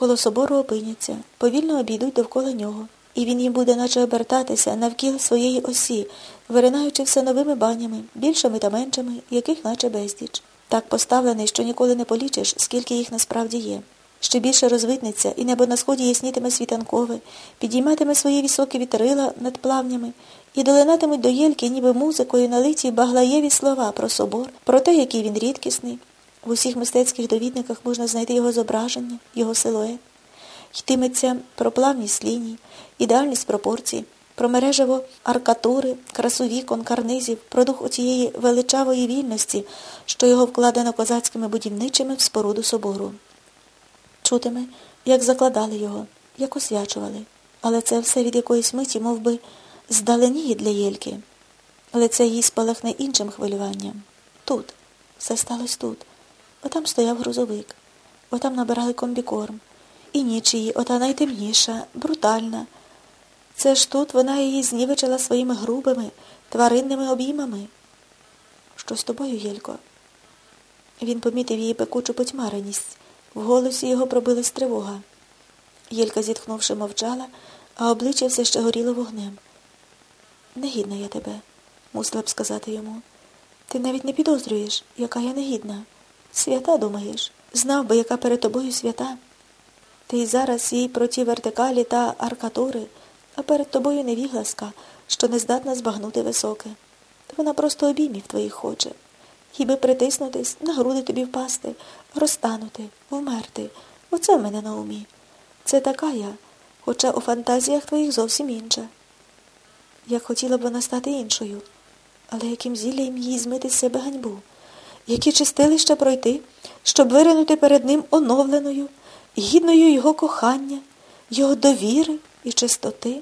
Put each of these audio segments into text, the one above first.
коло собору опиняться, повільно обійдуть довкола нього, і він їм буде наче обертатися навкіл своєї осі, виринаючи все новими банями, більшими та меншими, яких наче безліч. Так поставлений, що ніколи не полічиш, скільки їх насправді є. Ще більше розвитнеться, і небо на сході яснітиме світанкове, підійматиме свої високі вітрила над плавнями, і долинатимуть до єльки, ніби музикою налиті баглаєві слова про собор, про те, який він рідкісний. В усіх мистецьких довідниках можна знайти його зображення, його силует. Йтиметься про плавність ліній, ідеальність пропорцій, про мережево аркатури, красу вікон, карнизів, про дух оцієї величавої вільності, що його вкладено козацькими будівничими в споруду собору. Чутиме, як закладали його, як освячували, але це все від якоїсь миті, мов би, здаленіє для Єльки. Але це їй спалахне іншим хвилюванням. Тут, все сталося тут. Отам стояв грузовик, отам набирали комбікорм. І ніч її, ота найтемніша, брутальна. Це ж тут вона її знівечила своїми грубими, тваринними обіймами. Що з тобою, Єлько? Він помітив її пекучу потьмареність. В голосі його пробилась тривога. Єлька, зітхнувши, мовчала, а обличчя все ще горіло вогнем. Негідна я тебе, мусила б сказати йому. Ти навіть не підозрюєш, яка я негідна. Свята, думаєш, знав би, яка перед тобою свята. Ти й зараз їй про ті вертикалі та аркатури, а перед тобою невігласка, що не здатна збагнути високе. Вона просто обіймів твоїх хоче. Хіби притиснутись, на груди тобі впасти, розтанути, вмерти. Оце в мене на умі. Це така я, хоча у фантазіях твоїх зовсім інша. Як хотіла б вона стати іншою, але яким зіллям їй змити з себе ганьбу, які чистилища пройти, щоб виринути перед ним оновленою, гідною його кохання, його довіри і чистоти.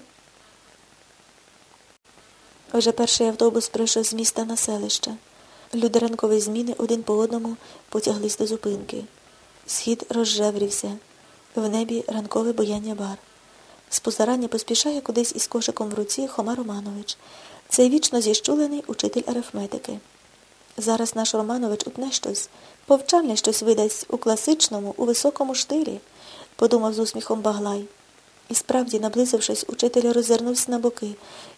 Вже перший автобус прийшов з міста на селище. Люди ранкової зміни один по одному потяглись до зупинки. Схід розжеврівся. В небі ранкове бояння бар. З позарання поспішає кудись із кошиком в руці Хома Романович. Цей вічно зіщулений учитель арифметики. Зараз наш Романович утне щось, повчальне щось видасть у класичному, у високому штилі, подумав з усміхом Баглай. І справді, наблизившись, учитель роззирнувся на боки,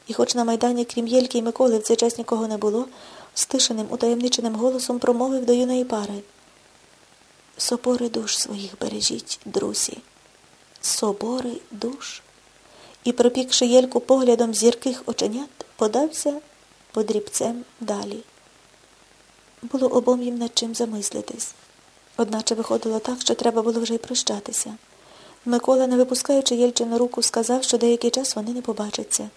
і, хоч на майдані, крім Єльки і Миколи, в цей час нікого не було, стишеним, утаємниченим голосом промовив до юної пари. Собори душ своїх бережіть, друзі. Собори душ. І, пропікши Єльку поглядом зірких оченят, подався подрібцем далі. Було обом їм над чим замислитись. Одначе виходило так, що треба було вже й прощатися. Микола, не випускаючи Єльчину руку, сказав, що деякий час вони не побачаться.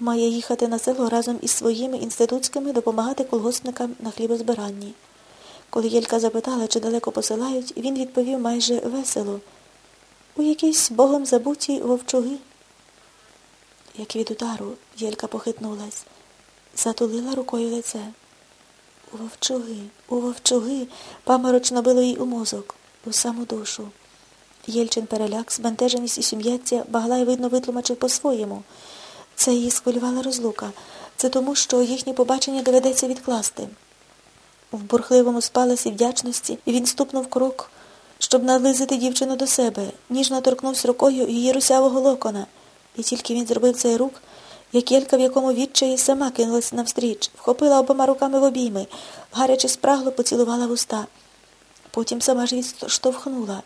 Має їхати на село разом із своїми інститутськими допомагати колгоспникам на хлібозбиранні. Коли Єлька запитала, чи далеко посилають, він відповів майже весело у якійсь богом забутій вовчуги. Як від удару Єлька похитнулась, затулила рукою лице. У вовчуги, у вовчуги паморочно било їй у мозок, у саму душу. Єльчин переляк, збентеженість і сум'яття Баглай, видно, витлумачив по-своєму. Це її схвилювала розлука. Це тому, що їхнє побачення доведеться відкласти. В бурхливому спаласі вдячності він ступнув крок, щоб наблизити дівчину до себе, ніжно торкнувся рукою її русявого локона. І тільки він зробив цей рук, як Єлька, в якому відчаї сама кинулась навстріч, вхопила обома руками в обійми, гаряче спрагло поцілувала в уста. Потім сама ж відштовхнула.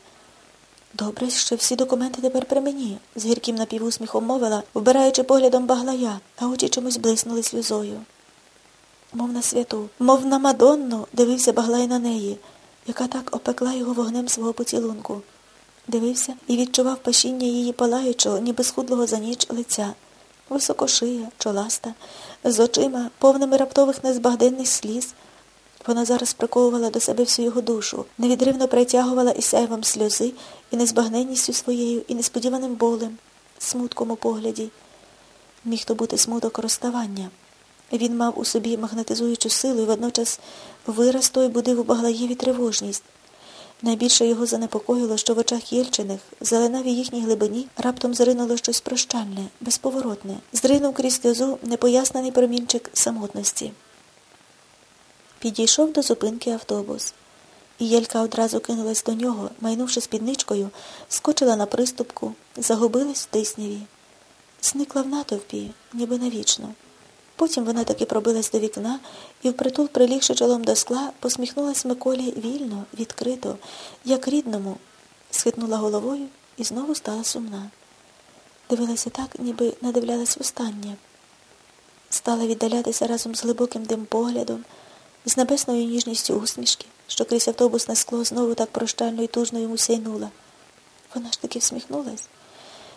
Добре, що всі документи тепер при мені, з гірким напівусміхом мовила, вбираючи поглядом баглая, а очі чомусь блиснули сльозою. Мов на святу, мов на Мадонну, дивився баглай на неї, яка так опекла його вогнем свого поцілунку. Дивився і відчував пашіння її палаючого, ніби схудлого за ніч лиця, високошия, чоласта, з очима, повними раптових незбагденних сліз. Вона зараз приковувала до себе всю його душу, невідривно притягувала і сяйвом сльози, і незбагненністю своєю, і несподіваним болем, смутком у погляді. Міг то бути смуток розставання. Він мав у собі магнетизуючу силу і водночас вираз той будив у Баглаєві тривожність. Найбільше його занепокоїло, що в очах Єльчиних, в зеленавій їхній глибині, раптом зринуло щось прощальне, безповоротне, зринув крізь сльозу непояснений промінчик самотності. Підійшов до зупинки автобус. І Єлька одразу кинулась до нього, майнувши спідничкою, скочила на приступку, загубилась в тисняві. Зникла в натовпі, ніби навічно. Потім вона таки пробилась до вікна і, впритул, прилігши чолом до скла, посміхнулась Миколі вільно, відкрито, як рідному, схитнула головою і знову стала сумна. Дивилася так, ніби надивлялась востаннє. Стала віддалятися разом з глибоким дим поглядом, з небесною ніжністю усмішки, що крізь автобусне скло знову так прощально і тужно йому сяйнула. Вона ж таки всміхнулась.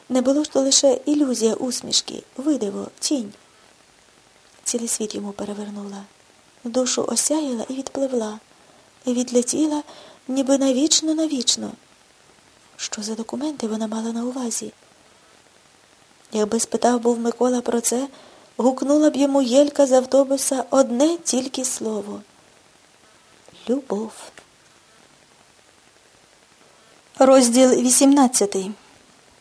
Не було ж то лише ілюзія усмішки, видиво, тінь. Цілий світ йому перевернула. Душу осяяла і відпливла, і відлетіла, ніби навічно навічно. Що за документи вона мала на увазі? Якби спитав був Микола про це, гукнула б йому Єлька з автобуса одне тільки слово. Любов. Розділ 18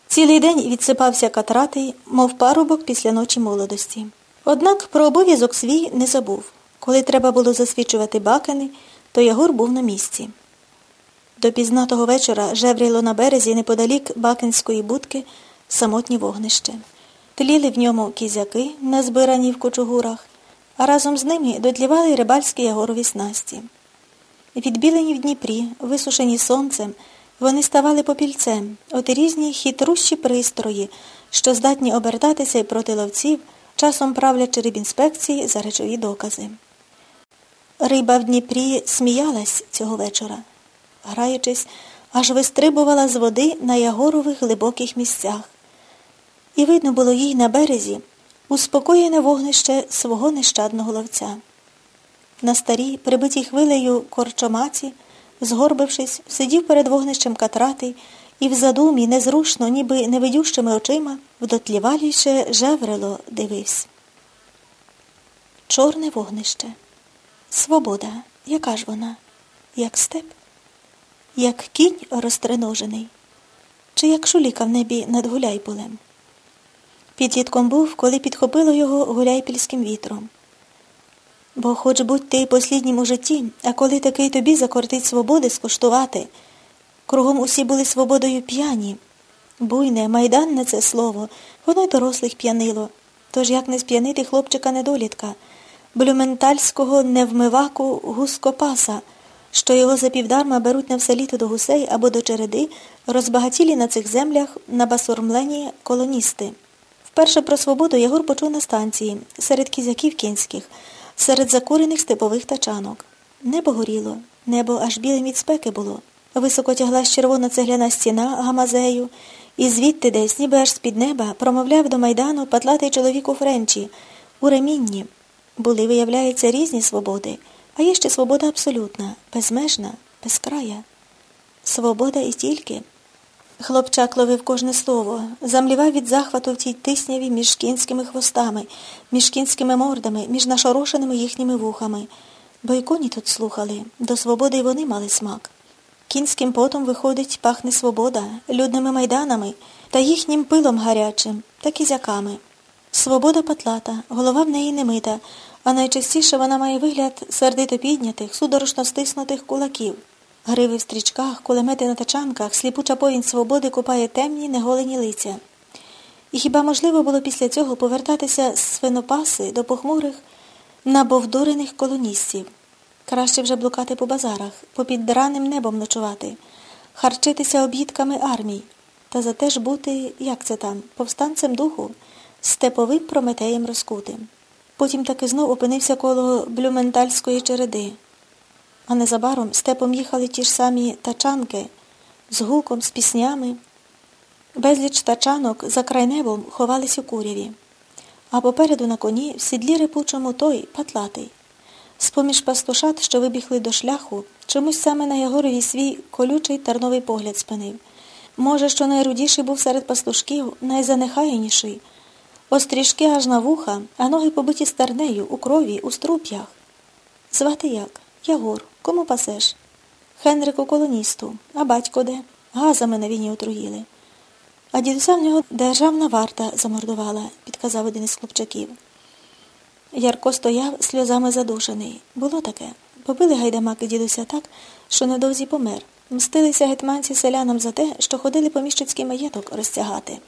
Цілий день відсипався катратий, мов парубок після ночі молодості. Однак про обов'язок свій не забув. Коли треба було засвічувати бакини, то Ягор був на місці. До пізнатого вечора жевріло на березі неподалік бакинської будки самотні вогнище. Тліли в ньому кізяки, назбирані в кочугурах, а разом з ними дотлівали рибальські ягорові снасті. Відбілені в Дніпрі, висушені сонцем, вони ставали попільцем, от різні хитрущі пристрої, що здатні обертатися й проти ловців, часом правлячи рибінспекції за речові докази. Риба в Дніпрі сміялась цього вечора, граючись, аж вистрибувала з води на ягорових глибоких місцях. І видно було їй на березі успокоєне вогнище свого нещадного ловця. На старій, прибитій хвилею корчомаці, згорбившись, сидів перед вогнищем катратий і в задумі незрушно, ніби невидющими очима, вдотліваліше жеврело дивився. Чорне вогнище. Свобода, яка ж вона, як степ, як кінь розтреножений, чи як шуліка в небі над гуляйполем. Підлітком був, коли підхопило його гуляйпільським вітром. Бо хоч будь ти посліднім у житті, а коли такий тобі закортить свободи скуштувати, кругом усі були свободою п'яні. Буйне, майданне це слово, воно й дорослих п'янило. Тож як не сп'янити хлопчика недолітка, блюментальського невмиваку гускопаса, що його запівдарма беруть на все літо до гусей або до череди, розбагатілі на цих землях на басурмлені колоністи. Вперше про свободу Ягор почув на станції, серед кізяків кінських, серед закурених степових тачанок. Небо горіло, небо аж білим від спеки було. Високо тяглась червона цегляна стіна гамазею, і звідти десь, ніби аж з-під неба, промовляв до майдану патлатий чоловік у Френчі, у ремінні. Були, виявляється, різні свободи, а є ще свобода абсолютна, безмежна, безкрая. Свобода і тільки. Хлопчак ловив кожне слово, замлівав від захвату в тій тисняві між кінськими хвостами, між кінськими мордами, між нашорошеними їхніми вухами. Бо й коні тут слухали, до свободи й вони мали смак. Кінським потом, виходить, пахне свобода, людними майданами та їхнім пилом гарячим та кізяками. Свобода патлата, голова в неї не мита, а найчастіше вона має вигляд сердито піднятих, судорожно стиснутих кулаків. Гриви в стрічках, кулемети на тачанках, сліпуча повінь свободи купає темні, неголені лиця. І хіба можливо було після цього повертатися з свинопаси до похмурих, набовдурених колоністів? Краще вже блукати по базарах, попід драним небом ночувати, харчитися об'їдками армій, та зате ж бути, як це там, повстанцем духу, степовим прометеєм розкутим. Потім таки знов опинився коло блюментальської череди. А незабаром степом їхали ті ж самі тачанки з гуком, з піснями. Безліч тачанок за край небом ховались у куряві, а попереду на коні в сідлі репучому той патлатий. З-поміж пастушат, що вибігли до шляху, чомусь саме на Ягорові свій колючий терновий погляд спинив. Може, що найрудіший був серед пастушків, найзанехаяніший. Острішки аж на вуха, а ноги побиті стернею, у крові, у струп'ях. Звати як? Ягор, кому пасеш? Хенрику колоністу, а батько де? Газами на війні отруїли. А дідуся в нього державна варта замордувала, підказав один із хлопчаків. Ярко стояв сльозами задушений. Було таке. Побили гайдамаки дідуся так, що недовзі помер. Мстилися гетьманці селянам за те, що ходили поміщицький маєток розтягати.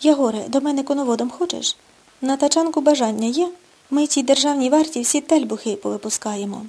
Ягоре, до мене коноводом хочеш? На тачанку бажання є? Ми тій державній варті всі тельбухи повипускаємо.